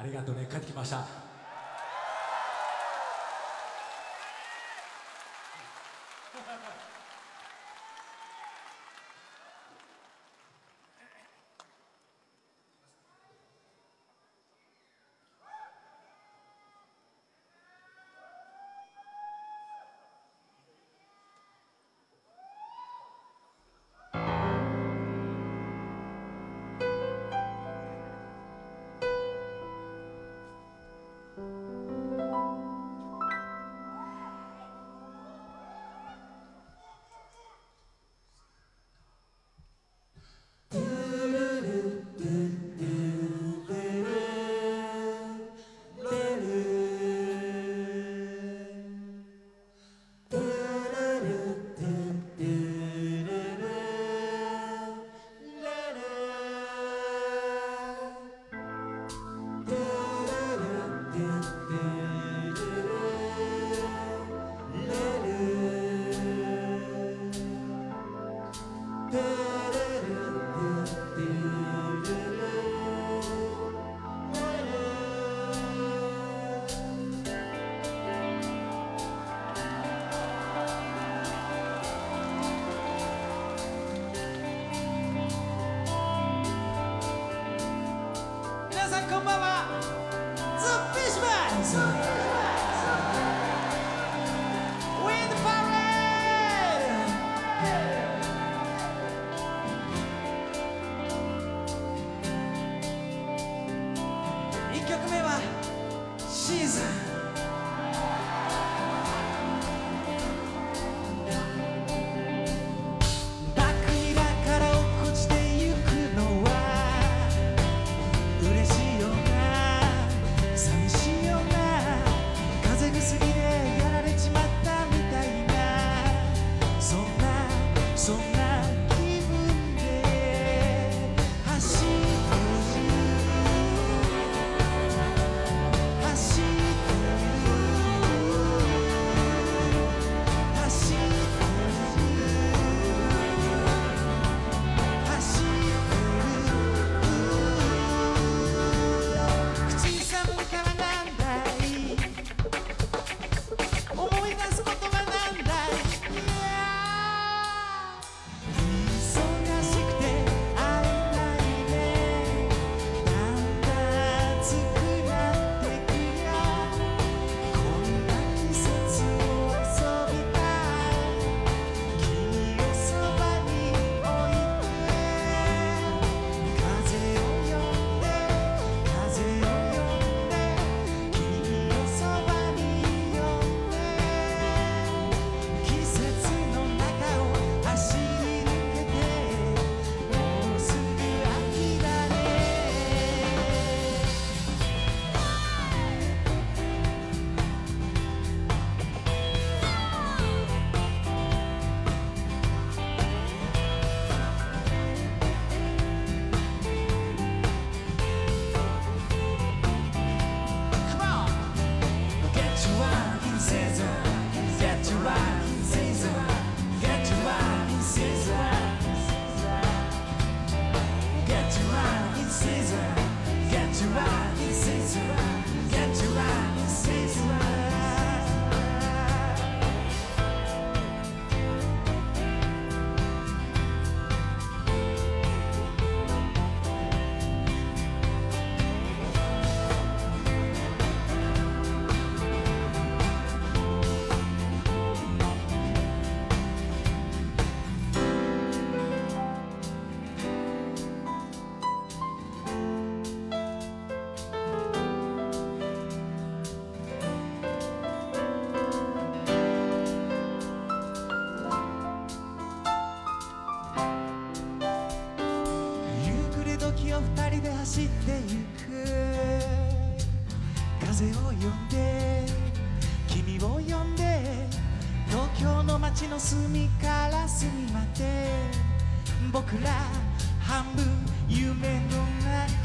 ありがとうね。帰ってきました。風を呼んで君を呼んで東京の街の隅から隅まで僕ら半分夢の中。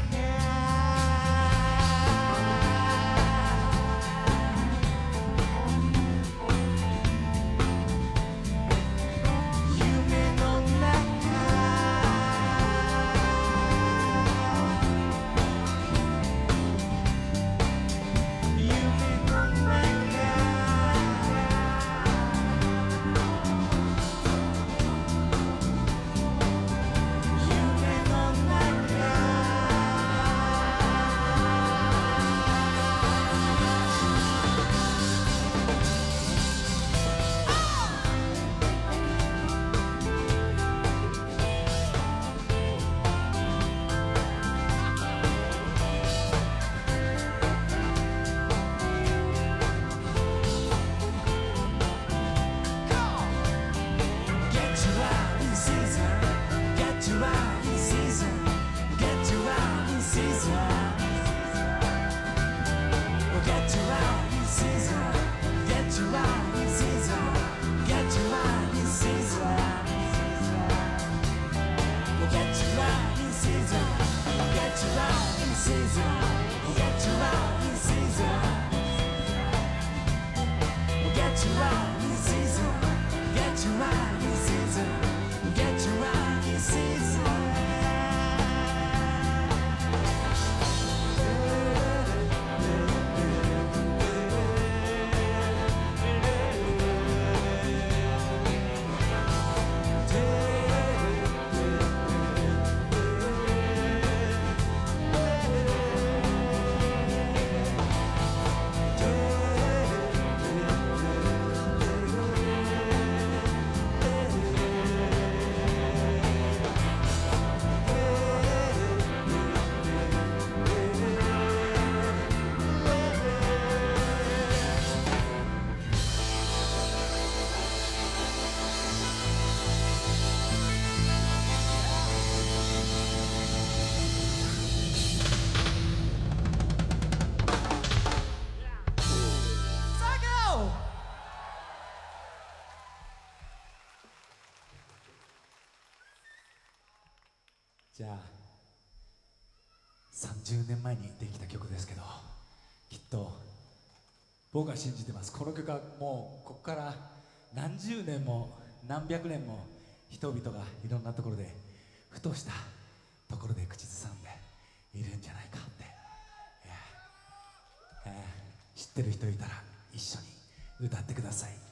Get your out in season. Get your out in season. Get out in season. Get you out in season. Get out in season. じゃあ30年前にできた曲ですけどきっと僕は信じてます。この曲はもうここから何十年も何百年も人々がいろんなところでふとしたところで口ずさんでいるんじゃないかって、えーえ知ってる人いたら一緒に歌ってください。